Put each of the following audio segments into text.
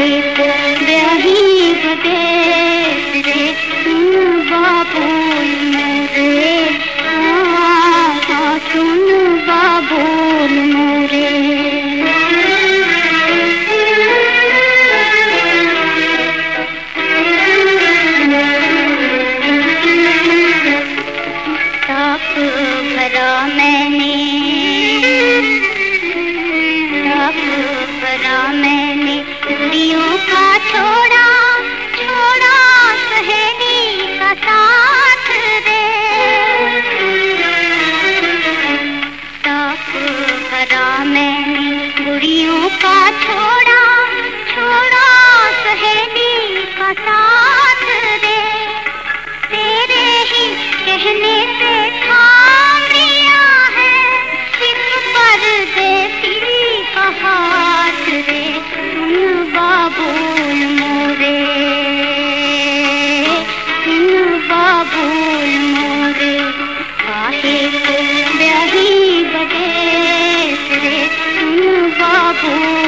एक गरीब देश से सुन बाबूल मेरे मैंने अपना मैंने दियों का छोड़ा छोड़ा सहेली का साथ रे तप भरा मैंने गुड़ियों का छोड़ा छोड़ा सहेली का साथ दे। तेरे ही कहने से बाबू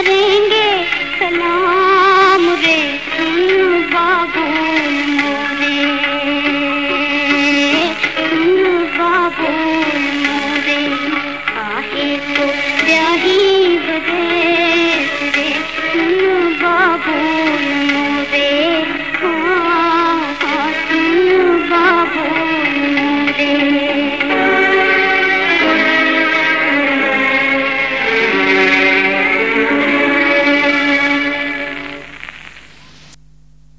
करेंगे सलाम।